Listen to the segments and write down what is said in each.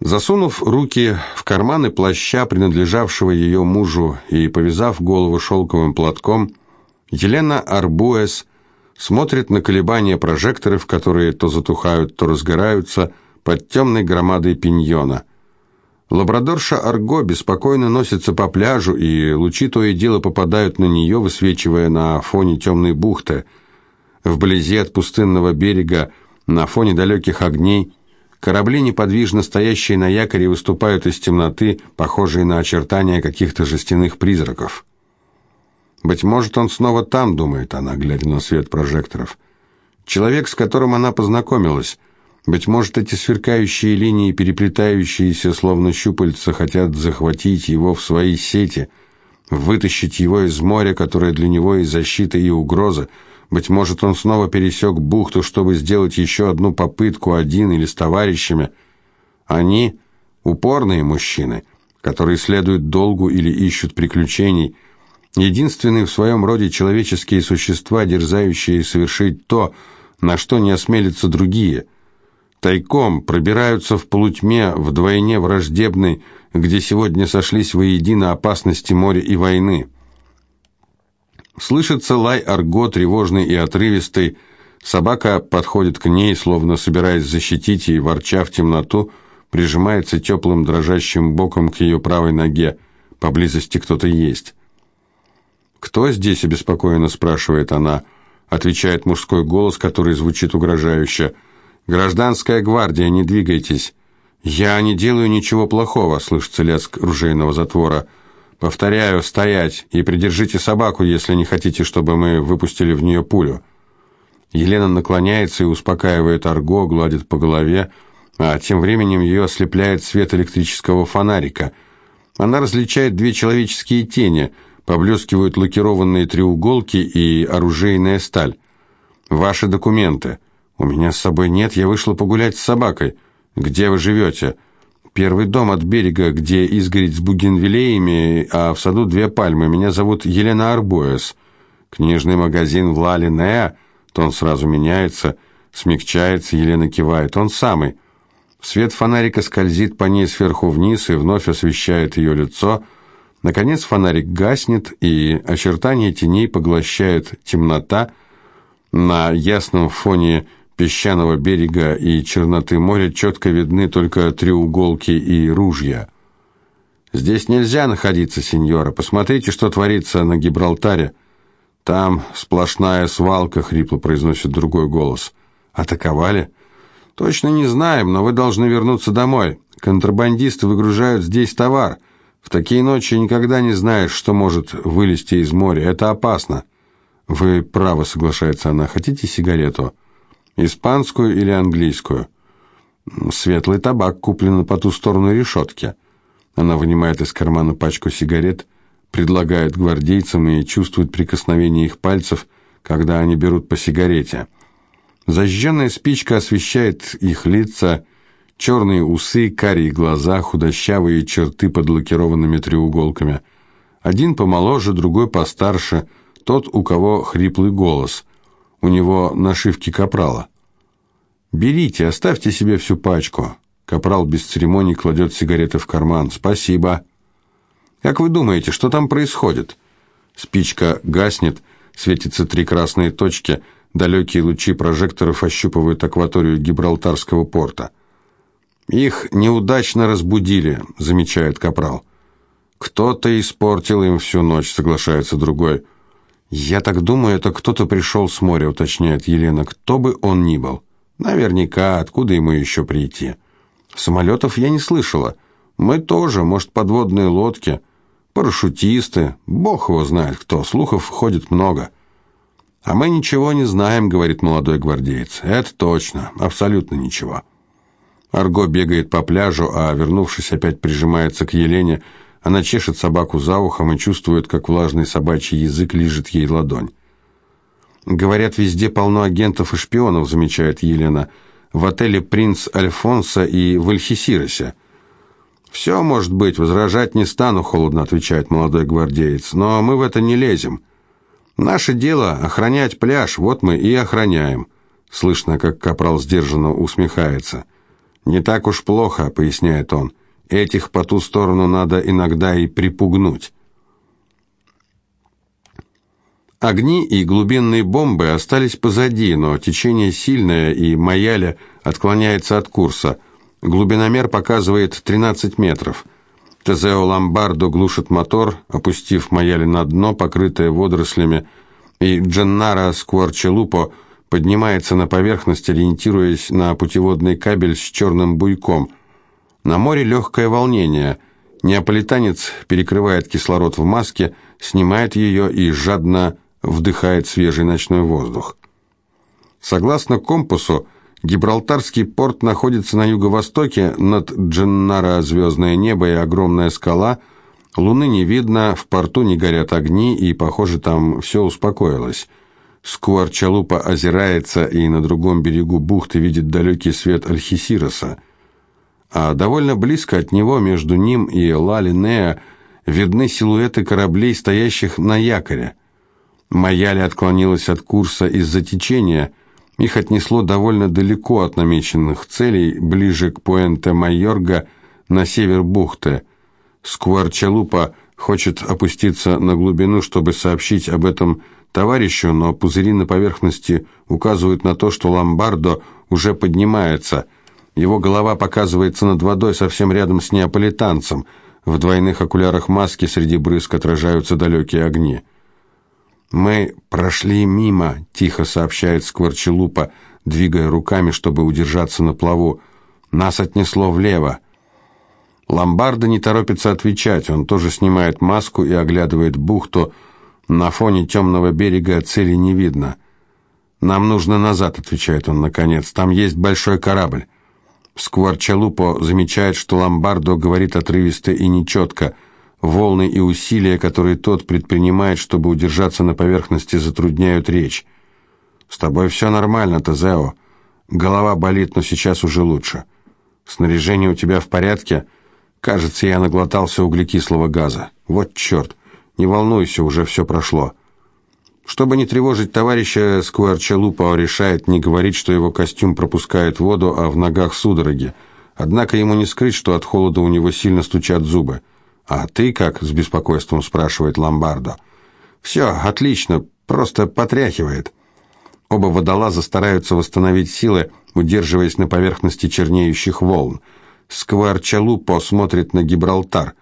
Засунув руки в карманы плаща, принадлежавшего ее мужу, и повязав голову шелковым платком, Елена Арбуэс смотрит на колебания прожекторов, которые то затухают, то разгораются под темной громадой пиньона. Лабрадорша Арго беспокойно носится по пляжу, и лучи то и дело попадают на нее, высвечивая на фоне темной бухты. Вблизи от пустынного берега, на фоне далеких огней, Корабли, неподвижно стоящие на якоре, выступают из темноты, похожие на очертания каких-то жестяных призраков. «Быть может, он снова там», — думает она, глядя на свет прожекторов. «Человек, с которым она познакомилась. Быть может, эти сверкающие линии, переплетающиеся, словно щупальца, хотят захватить его в свои сети, вытащить его из моря, которое для него и защита, и угроза, быть может, он снова пересек бухту, чтобы сделать еще одну попытку один или с товарищами. Они – упорные мужчины, которые следуют долгу или ищут приключений. Единственные в своем роде человеческие существа, дерзающие совершить то, на что не осмелятся другие. Тайком пробираются в полутьме, вдвойне враждебной, где сегодня сошлись воедино опасности моря и войны. Слышится лай арго, тревожный и отрывистый. Собака подходит к ней, словно собираясь защитить, и, ворча в темноту, прижимается теплым дрожащим боком к ее правой ноге. Поблизости кто-то есть. «Кто здесь?» – обеспокоенно спрашивает она. Отвечает мужской голос, который звучит угрожающе. «Гражданская гвардия, не двигайтесь». «Я не делаю ничего плохого», – слышится лязг ружейного затвора. Повторяю, стоять и придержите собаку, если не хотите, чтобы мы выпустили в нее пулю. Елена наклоняется и успокаивает Арго, гладит по голове, а тем временем ее ослепляет свет электрического фонарика. Она различает две человеческие тени, поблескивают лакированные треуголки и оружейная сталь. «Ваши документы». «У меня с собой нет, я вышла погулять с собакой». «Где вы живете?» Первый дом от берега, где изгородь с бугенвилеями, а в саду две пальмы. Меня зовут Елена Арбоес. Книжный магазин в Лалинеа. Тон сразу меняется, смягчается, Елена кивает. Он самый. Свет фонарика скользит по ней сверху вниз и вновь освещает ее лицо. Наконец фонарик гаснет, и очертания теней поглощает темнота. На ясном фоне песчаного берега и черноты моря четко видны только треуголки и ружья. «Здесь нельзя находиться, сеньора. Посмотрите, что творится на Гибралтаре. Там сплошная свалка», — хрипло произносит другой голос. «Атаковали?» «Точно не знаем, но вы должны вернуться домой. Контрабандисты выгружают здесь товар. В такие ночи никогда не знаешь, что может вылезти из моря. Это опасно». «Вы правы», — соглашается она. «Хотите сигарету?» Испанскую или английскую? Светлый табак куплен по ту сторону решетки. Она вынимает из кармана пачку сигарет, предлагает гвардейцам и чувствует прикосновение их пальцев, когда они берут по сигарете. Зажженная спичка освещает их лица, черные усы, карие глаза, худощавые черты под лакированными треуголками. Один помоложе, другой постарше, тот, у кого хриплый голос. У него нашивки капрала. «Берите, оставьте себе всю пачку». Капрал без церемоний кладет сигареты в карман. «Спасибо». «Как вы думаете, что там происходит?» Спичка гаснет, светятся три красные точки, далекие лучи прожекторов ощупывают акваторию Гибралтарского порта. «Их неудачно разбудили», — замечает Капрал. «Кто-то испортил им всю ночь», — соглашается другой. «Я так думаю, это кто-то пришел с моря», — уточняет Елена, «кто бы он ни был». «Наверняка, откуда ему еще прийти?» «Самолетов я не слышала. Мы тоже, может, подводные лодки, парашютисты, бог его знает кто, слухов ходит много». «А мы ничего не знаем», — говорит молодой гвардеец. «Это точно, абсолютно ничего». Арго бегает по пляжу, а, вернувшись, опять прижимается к Елене, — она чешет собаку за ухом и чувствует, как влажный собачий язык лижет ей ладонь. «Говорят, везде полно агентов и шпионов», — замечает Елена. «В отеле «Принц Альфонсо» и в Альхисиросе». «Все может быть, возражать не стану», — холодно отвечает молодой гвардеец. «Но мы в это не лезем. Наше дело — охранять пляж, вот мы и охраняем». Слышно, как капрал сдержанно усмехается. «Не так уж плохо», — поясняет он. «Этих по ту сторону надо иногда и припугнуть». Огни и глубинные бомбы остались позади, но течение сильное, и Маяля отклоняется от курса. Глубиномер показывает 13 метров. Тезео Ломбардо глушит мотор, опустив Маяли на дно, покрытое водорослями, и Дженнара Скворчелупо поднимается на поверхность, ориентируясь на путеводный кабель с черным буйком. На море легкое волнение. Неаполитанец перекрывает кислород в маске, снимает ее и жадно вдыхает свежий ночной воздух. Согласно компасу, Гибралтарский порт находится на юго-востоке, над Дженнара звездное небо и огромная скала. Луны не видно, в порту не горят огни, и, похоже, там все успокоилось. Скуарчалупа озирается и на другом берегу бухты видит далекий свет Альхисироса. А довольно близко от него, между ним и Ла-Линеа, видны силуэты кораблей, стоящих на якоре. Маяли отклонилась от курса из-за течения. Их отнесло довольно далеко от намеченных целей, ближе к Пуэнте-Майорга, на север бухты. Скварчалупа хочет опуститься на глубину, чтобы сообщить об этом товарищу, но пузыри на поверхности указывают на то, что Ломбардо уже поднимается. Его голова показывается над водой совсем рядом с неаполитанцем. В двойных окулярах маски среди брызг отражаются далекие огни. «Мы прошли мимо», — тихо сообщает Скворчелупа, двигая руками, чтобы удержаться на плаву. «Нас отнесло влево». Ломбардо не торопится отвечать, он тоже снимает маску и оглядывает бухту. На фоне темного берега цели не видно. «Нам нужно назад», — отвечает он наконец, — «там есть большой корабль». Скворчалупо замечает, что Ломбардо говорит отрывисто и нечетко — Волны и усилия, которые тот предпринимает, чтобы удержаться на поверхности, затрудняют речь. «С тобой все нормально, Тазео. Голова болит, но сейчас уже лучше. Снаряжение у тебя в порядке? Кажется, я наглотался углекислого газа. Вот черт! Не волнуйся, уже все прошло». Чтобы не тревожить товарища, Скуарчалупа решает не говорить, что его костюм пропускает воду, а в ногах судороги. Однако ему не скрыть, что от холода у него сильно стучат зубы. «А ты как?» – с беспокойством спрашивает Ломбардо. «Все, отлично, просто потряхивает». Оба водолаза стараются восстановить силы, удерживаясь на поверхности чернеющих волн. Скварчалупо смотрит на Гибралтар.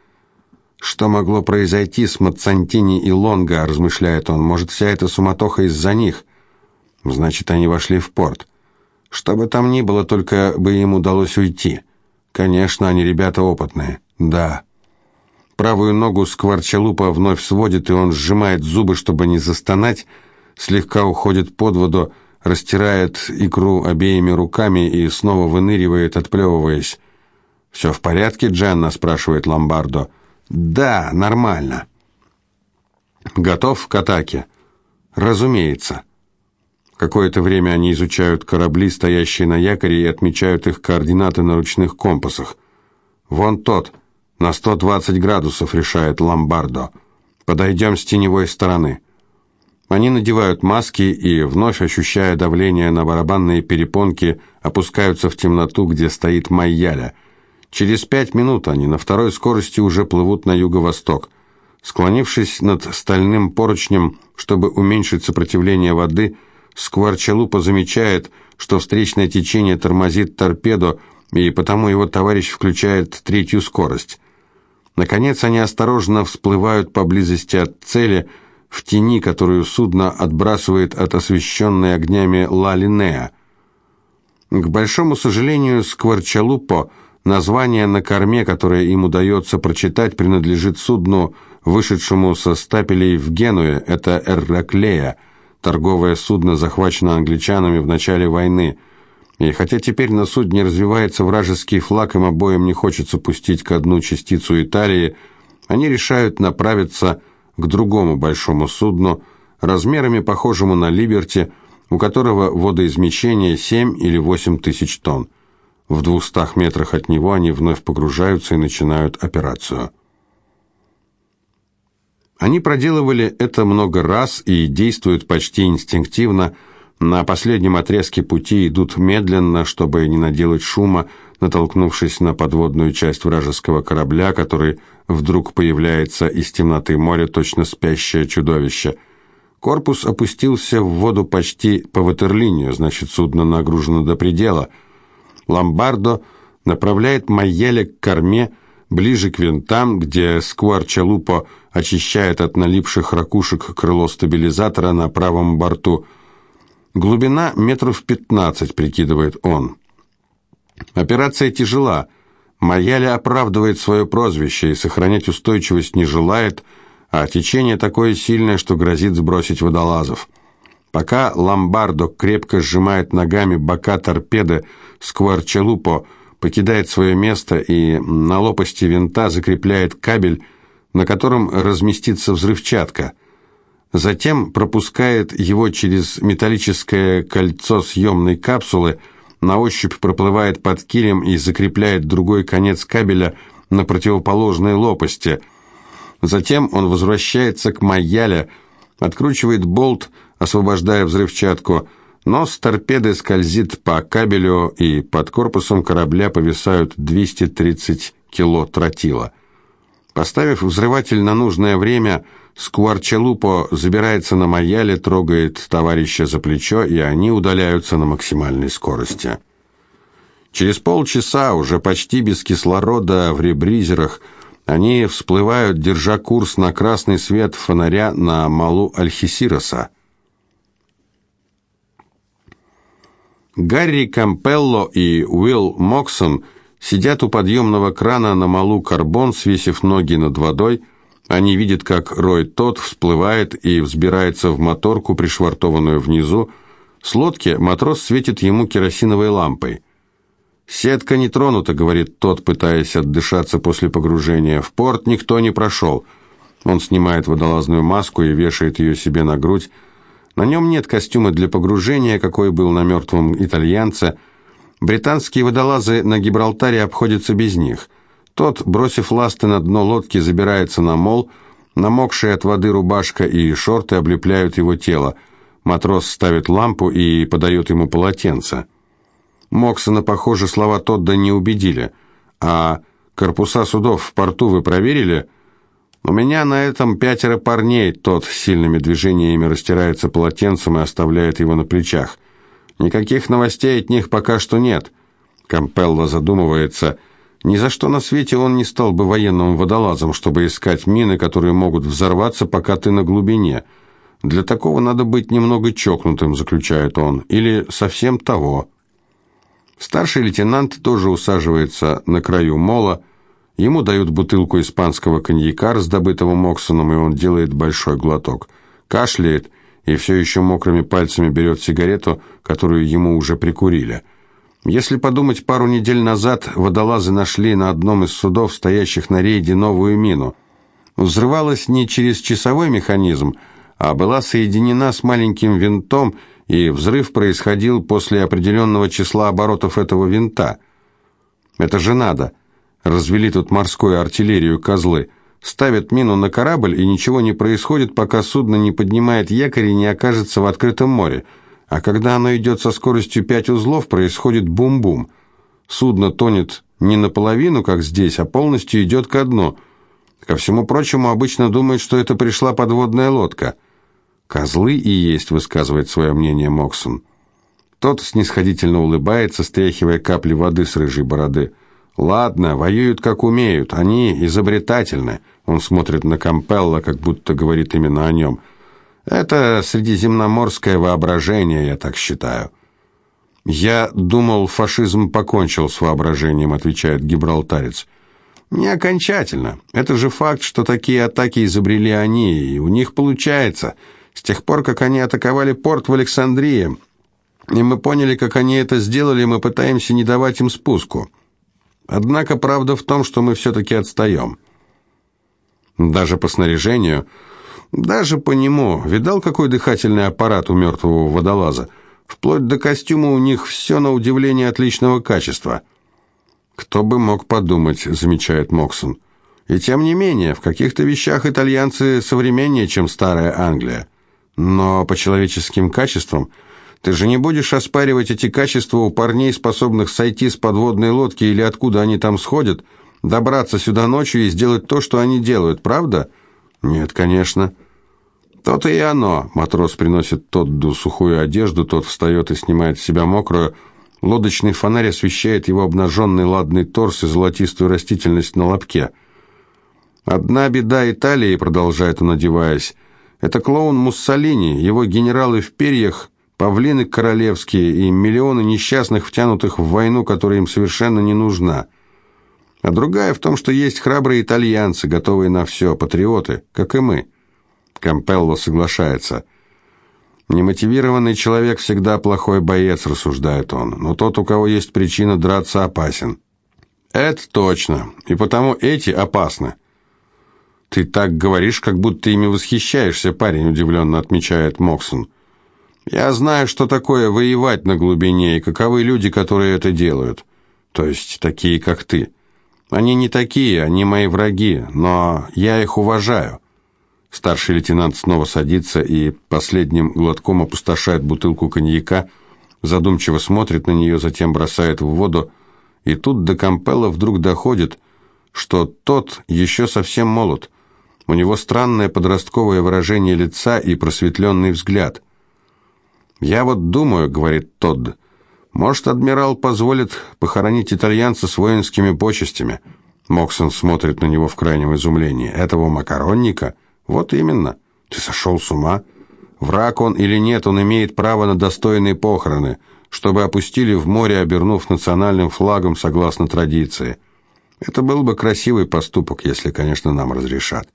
«Что могло произойти с Мацантини и Лонго?» – размышляет он. «Может, вся эта суматоха из-за них?» «Значит, они вошли в порт. Что бы там ни было, только бы им удалось уйти. Конечно, они ребята опытные. Да». Правую ногу Скворчалупа вновь сводит, и он сжимает зубы, чтобы не застонать, слегка уходит под воду, растирает икру обеими руками и снова выныривает, отплевываясь. «Все в порядке, Дженна?» – спрашивает Ломбардо. «Да, нормально». «Готов к атаке?» «Разумеется». Какое-то время они изучают корабли, стоящие на якоре, и отмечают их координаты на ручных компасах. «Вон тот», «На 120 градусов», — решает Ломбардо. «Подойдем с теневой стороны». Они надевают маски и, вновь ощущая давление на барабанные перепонки, опускаются в темноту, где стоит Майяля. Через пять минут они на второй скорости уже плывут на юго-восток. Склонившись над стальным поручнем, чтобы уменьшить сопротивление воды, Скворчалупа замечает, что встречное течение тормозит торпеду, и потому его товарищ включает третью скорость. Наконец они осторожно всплывают поблизости от цели, в тени, которую судно отбрасывает от освещенной огнями Ла-Линеа. К большому сожалению, Скворчалупо, название на корме, которое им удается прочитать, принадлежит судну, вышедшему со стапелей в Генуе, это Эрраклея, торговое судно, захвачено англичанами в начале войны – и хотя теперь на судне развивается вражеский флаг, им обоим не хочется пустить ко дну частицу Италии, они решают направиться к другому большому судну, размерами похожему на «Либерти», у которого водоизмещение 7 или 8 тысяч тонн. В двухстах метрах от него они вновь погружаются и начинают операцию. Они проделывали это много раз и действуют почти инстинктивно, На последнем отрезке пути идут медленно, чтобы не наделать шума, натолкнувшись на подводную часть вражеского корабля, который вдруг появляется из темноты моря, точно спящее чудовище. Корпус опустился в воду почти по ватерлинию, значит, судно нагружено до предела. Ломбардо направляет Майеле к корме, ближе к винтам, где Скварчалупо очищает от налипших ракушек крыло стабилизатора на правом борту. Глубина метров пятнадцать, прикидывает он. Операция тяжела. Майяля оправдывает свое прозвище и сохранять устойчивость не желает, а течение такое сильное, что грозит сбросить водолазов. Пока Ломбардо крепко сжимает ногами бока торпеды, Скварчалупо покидает свое место и на лопасти винта закрепляет кабель, на котором разместится взрывчатка. Затем пропускает его через металлическое кольцо съемной капсулы – на ощупь проплывает под килем и закрепляет другой конец кабеля на противоположной лопасти. Затем он возвращается к Майяле, откручивает болт, освобождая взрывчатку, но с торпеды скользит по кабелю, и под корпусом корабля повисают 230 кило тротила. Поставив взрыватель на нужное время, Скварчалупо забирается на Майяле, трогает товарища за плечо, и они удаляются на максимальной скорости. Через полчаса, уже почти без кислорода, в ребризерах, они всплывают, держа курс на красный свет фонаря на Малу Альхисироса. Гарри Кампелло и Уилл Моксон сидят у подъемного крана на Малу Карбон, свесив ноги над водой, они видят, как Рой тот всплывает и взбирается в моторку, пришвартованную внизу. С лодки матрос светит ему керосиновой лампой. «Сетка не тронута», — говорит тот, пытаясь отдышаться после погружения. «В порт никто не прошел». Он снимает водолазную маску и вешает ее себе на грудь. На нем нет костюма для погружения, какой был на мертвом итальянце. Британские водолазы на Гибралтаре обходятся без них. Тот, бросив ласты на дно лодки, забирается на мол. Намокшая от воды рубашка и шорты облепляют его тело. Матрос ставит лампу и подает ему полотенце. Моксона, похоже, слова Тодда не убедили. «А корпуса судов в порту вы проверили?» «У меня на этом пятеро парней», тот сильными движениями растирается полотенцем и оставляет его на плечах. «Никаких новостей от них пока что нет». Кампелло задумывается – ни за что на свете он не стал бы военным водолазом, чтобы искать мины, которые могут взорваться, пока ты на глубине. Для такого надо быть немного чокнутым, заключает он, или совсем того. Старший лейтенант тоже усаживается на краю мола. Ему дают бутылку испанского коньяка, раздобытого Моксоном, и он делает большой глоток. Кашляет и все еще мокрыми пальцами берет сигарету, которую ему уже прикурили – если подумать, пару недель назад водолазы нашли на одном из судов, стоящих на рейде, новую мину. Взрывалась не через часовой механизм, а была соединена с маленьким винтом, и взрыв происходил после определенного числа оборотов этого винта. Это же надо. Развели тут морскую артиллерию козлы. Ставят мину на корабль, и ничего не происходит, пока судно не поднимает якорь и не окажется в открытом море. А когда оно идет со скоростью 5 узлов, происходит бум-бум. Судно тонет не наполовину, как здесь, а полностью идет ко дну. Ко всему прочему, обычно думают, что это пришла подводная лодка. «Козлы и есть», — высказывает свое мнение Моксон. Тот снисходительно улыбается, стряхивая капли воды с рыжей бороды. «Ладно, воюют как умеют, они изобретательны». Он смотрит на Кампелла, как будто говорит именно о нем – это средиземноморское воображение, я так считаю. Я думал, фашизм покончил с воображением, отвечает гибралтарец. Не окончательно. Это же факт, что такие атаки изобрели они, и у них получается. С тех пор, как они атаковали порт в Александрии, и мы поняли, как они это сделали, мы пытаемся не давать им спуску. Однако правда в том, что мы все-таки отстаем. Даже по снаряжению даже по нему. Видал, какой дыхательный аппарат у мертвого водолаза? Вплоть до костюма у них все на удивление отличного качества. Кто бы мог подумать, замечает Моксон. И тем не менее, в каких-то вещах итальянцы современнее, чем старая Англия. Но по человеческим качествам... Ты же не будешь оспаривать эти качества у парней, способных сойти с подводной лодки или откуда они там сходят, добраться сюда ночью и сделать то, что они делают, правда? Нет, конечно. То-то и оно. Матрос приносит Тодду сухую одежду, тот встает и снимает с себя мокрую. Лодочный фонарь освещает его обнаженный ладный торс и золотистую растительность на лобке. «Одна беда Италии», — продолжает он, одеваясь, — «это клоун Муссолини, его генералы в перьях, павлины королевские и миллионы несчастных, втянутых в войну, которая им совершенно не нужна. А другая в том, что есть храбрые итальянцы, готовые на все, патриоты, как и мы». Кампелло соглашается. «Немотивированный человек всегда плохой боец», — рассуждает он, «но тот, у кого есть причина драться, опасен». «Это точно, и потому эти опасны». «Ты так говоришь, как будто ими восхищаешься, парень», — удивленно отмечает Моксон. «Я знаю, что такое воевать на глубине, и каковы люди, которые это делают. То есть такие, как ты. Они не такие, они мои враги, но я их уважаю». Старший лейтенант снова садится и последним глотком опустошает бутылку коньяка, задумчиво смотрит на нее, затем бросает в воду, и тут до Кампелла вдруг доходит, что тот еще совсем молод. У него странное подростковое выражение лица и просветленный взгляд. «Я вот думаю», — говорит Тодд, — «может, адмирал позволит похоронить итальянца с воинскими почестями?» Моксон смотрит на него в крайнем изумлении. «Этого макаронника?» Вот именно. Ты сошел с ума? Враг он или нет, он имеет право на достойные похороны, чтобы опустили в море, обернув национальным флагом согласно традиции. Это был бы красивый поступок, если, конечно, нам разрешат.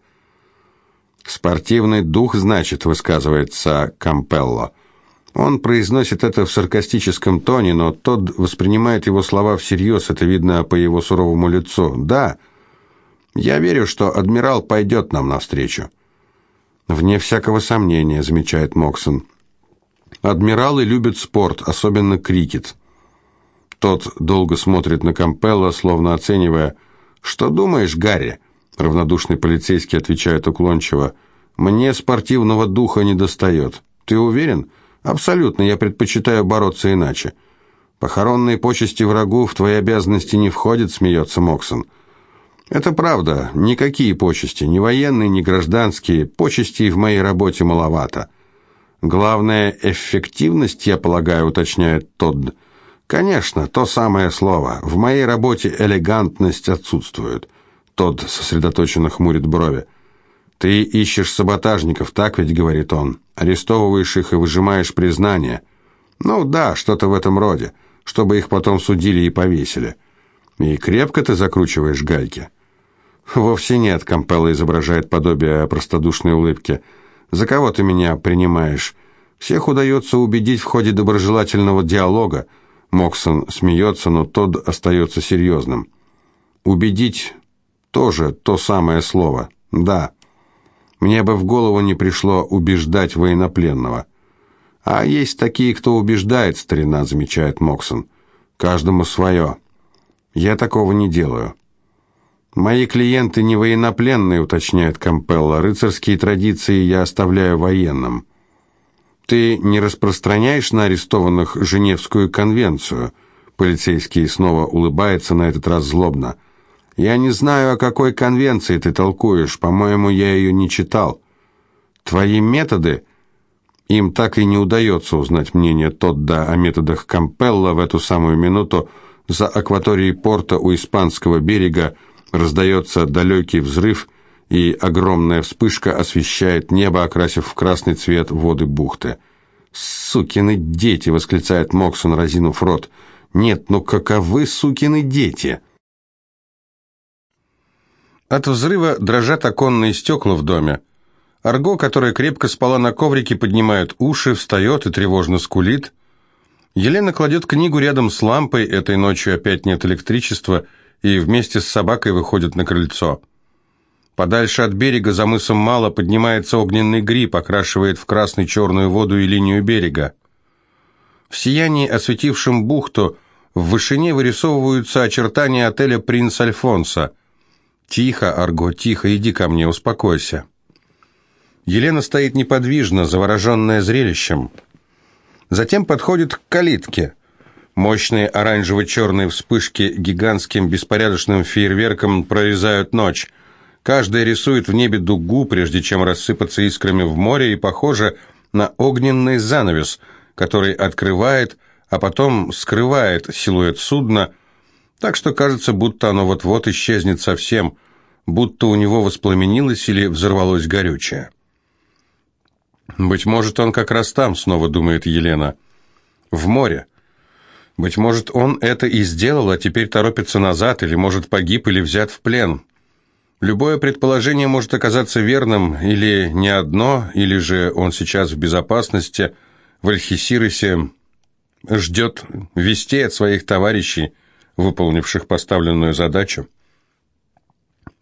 «Спортивный дух, значит», — высказывается Кампелло. Он произносит это в саркастическом тоне, но тот воспринимает его слова всерьез, это видно по его суровому лицу. «Да, я верю, что адмирал пойдет нам навстречу». «Вне всякого сомнения», — замечает Моксон. «Адмиралы любят спорт, особенно крикет». Тот долго смотрит на Кампелла, словно оценивая. «Что думаешь, Гарри?» Равнодушный полицейский отвечает уклончиво. «Мне спортивного духа не достает. Ты уверен?» «Абсолютно, я предпочитаю бороться иначе». «Похоронные почести врагу в твои обязанности не входят», — смеется Моксон. Это правда, никакие почести, ни военные, ни гражданские, почестей в моей работе маловато. Главное, эффективность, я полагаю, уточняет Тодд. Конечно, то самое слово. В моей работе элегантность отсутствует. Тодд сосредоточенно хмурит брови. Ты ищешь саботажников, так ведь, говорит он. Арестовываешь их и выжимаешь признание. Ну да, что-то в этом роде, чтобы их потом судили и повесили. И крепко ты закручиваешь гайки. «Вовсе нет», — Кампелло изображает подобие простодушной улыбки. «За кого ты меня принимаешь? Всех удается убедить в ходе доброжелательного диалога». Моксон смеется, но тот остается серьезным. «Убедить» тоже то самое слово. Да. Мне бы в голову не пришло убеждать военнопленного. А есть такие, кто убеждает, старина, замечает Моксон. Каждому свое. Я такого не делаю. «Мои клиенты не военнопленные», — уточняет Кампелло. «Рыцарские традиции я оставляю военным». «Ты не распространяешь на арестованных Женевскую конвенцию?» Полицейский снова улыбается, на этот раз злобно. «Я не знаю, о какой конвенции ты толкуешь. По-моему, я ее не читал. Твои методы...» Им так и не удается узнать мнение Тодда о методах Кампелла в эту самую минуту за акваторией порта у испанского берега, Раздается далекий взрыв, и огромная вспышка освещает небо, окрасив в красный цвет воды бухты. «Сукины дети!» — восклицает Моксон, разинув рот. «Нет, ну каковы сукины дети?» От взрыва дрожат оконные стекла в доме. Арго, которая крепко спала на коврике, поднимает уши, встает и тревожно скулит. Елена кладет книгу рядом с лампой, этой ночью опять нет электричества — и вместе с собакой выходят на крыльцо. Подальше от берега за мысом Мало поднимается огненный гриб, окрашивает в красный черную воду и линию берега. В сиянии, осветившем бухту, в вышине вырисовываются очертания отеля «Принц Альфонсо». «Тихо, Арго, тихо, иди ко мне, успокойся». Елена стоит неподвижно, завороженная зрелищем. Затем подходит к калитке. Мощные оранжево-черные вспышки гигантским беспорядочным фейерверком прорезают ночь. Каждая рисует в небе дугу, прежде чем рассыпаться искрами в море, и похоже на огненный занавес, который открывает, а потом скрывает силуэт судна, так что кажется, будто оно вот-вот исчезнет совсем, будто у него воспламенилось или взорвалось горючее. «Быть может, он как раз там», — снова думает Елена. «В море. Быть может, он это и сделал, а теперь торопится назад, или, может, погиб или взят в плен. Любое предположение может оказаться верным, или не одно, или же он сейчас в безопасности, в Альхисиросе, ждет вестей от своих товарищей, выполнивших поставленную задачу.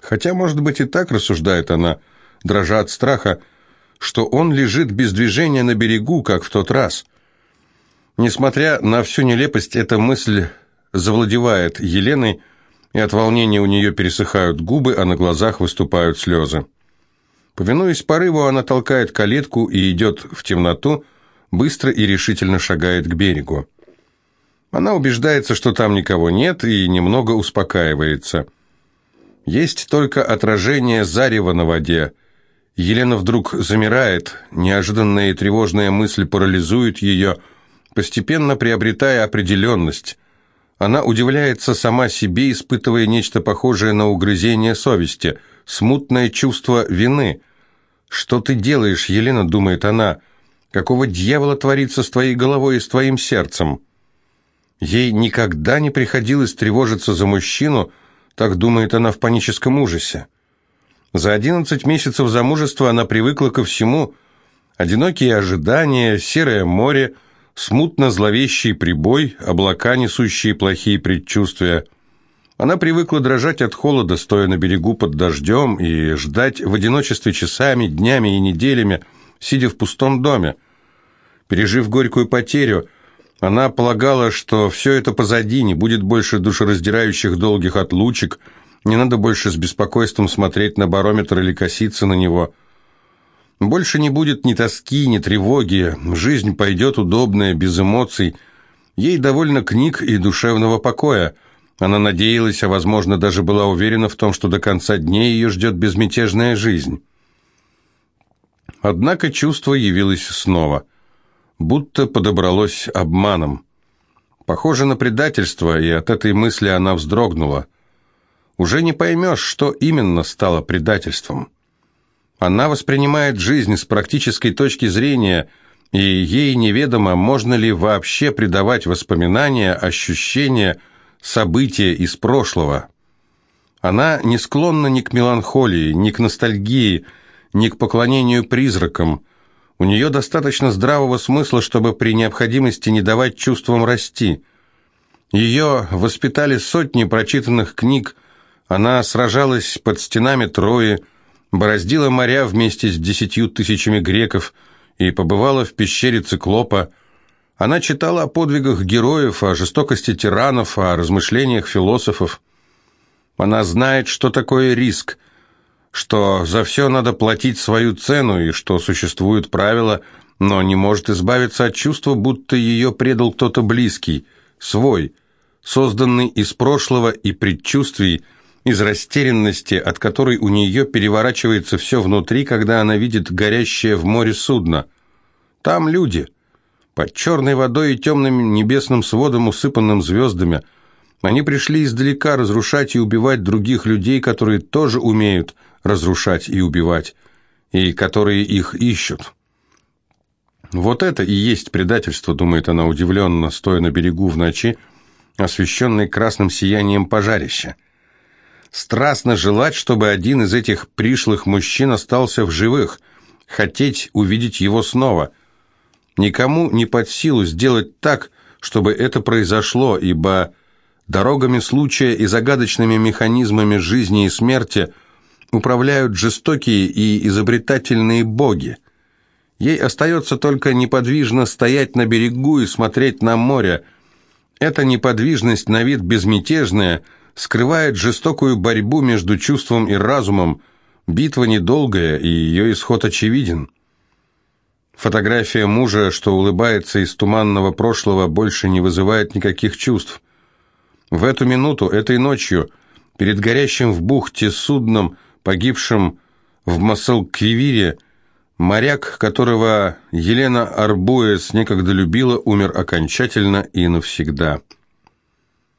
Хотя, может быть, и так рассуждает она, дрожа от страха, что он лежит без движения на берегу, как в тот раз. Несмотря на всю нелепость, эта мысль завладевает Еленой, и от волнения у нее пересыхают губы, а на глазах выступают слезы. Повинуясь порыву, она толкает калитку и идет в темноту, быстро и решительно шагает к берегу. Она убеждается, что там никого нет, и немного успокаивается. Есть только отражение зарева на воде. Елена вдруг замирает, неожиданная и тревожная мысль парализует ее, постепенно приобретая определенность. Она удивляется сама себе, испытывая нечто похожее на угрызение совести, смутное чувство вины. «Что ты делаешь, Елена?» – думает она. «Какого дьявола творится с твоей головой и с твоим сердцем?» Ей никогда не приходилось тревожиться за мужчину, так думает она в паническом ужасе. За одиннадцать месяцев замужества она привыкла ко всему. Одинокие ожидания, серое море – смутно зловещий прибой, облака, несущие плохие предчувствия. Она привыкла дрожать от холода, стоя на берегу под дождем, и ждать в одиночестве часами, днями и неделями, сидя в пустом доме. Пережив горькую потерю, она полагала, что все это позади, не будет больше душераздирающих долгих отлучек, не надо больше с беспокойством смотреть на барометр или коситься на него – больше не будет ни тоски, ни тревоги, жизнь пойдет удобная, без эмоций. Ей довольно книг и душевного покоя. Она надеялась, а возможно даже была уверена в том, что до конца дней ее ждет безмятежная жизнь. Однако чувство явилось снова, будто подобралось обманом. Похоже на предательство, и от этой мысли она вздрогнула. Уже не поймешь, что именно стало предательством. Она воспринимает жизнь с практической точки зрения, и ей неведомо, можно ли вообще придавать воспоминания, ощущения, события из прошлого. Она не склонна ни к меланхолии, ни к ностальгии, ни к поклонению призракам. У нее достаточно здравого смысла, чтобы при необходимости не давать чувствам расти. Ее воспитали сотни прочитанных книг, она сражалась под стенами Трои, бороздила моря вместе с десятью тысячами греков и побывала в пещере Циклопа. Она читала о подвигах героев, о жестокости тиранов, о размышлениях философов. Она знает, что такое риск, что за все надо платить свою цену и что существуют правила, но не может избавиться от чувства, будто ее предал кто-то близкий, свой, созданный из прошлого и предчувствий, из растерянности, от которой у нее переворачивается все внутри, когда она видит горящее в море судно. Там люди, под черной водой и темным небесным сводом, усыпанным звездами. Они пришли издалека разрушать и убивать других людей, которые тоже умеют разрушать и убивать, и которые их ищут. Вот это и есть предательство, думает она удивленно, стоя на берегу в ночи, освещенной красным сиянием пожарища страстно желать, чтобы один из этих пришлых мужчин остался в живых, хотеть увидеть его снова. Никому не под силу сделать так, чтобы это произошло, ибо дорогами случая и загадочными механизмами жизни и смерти управляют жестокие и изобретательные боги. Ей остается только неподвижно стоять на берегу и смотреть на море. Эта неподвижность на вид безмятежная – скрывает жестокую борьбу между чувством и разумом. Битва недолгая, и ее исход очевиден. Фотография мужа, что улыбается из туманного прошлого, больше не вызывает никаких чувств. В эту минуту, этой ночью, перед горящим в бухте судном, погибшим в Масал-Квивире, моряк, которого Елена Арбуэс некогда любила, умер окончательно и навсегда –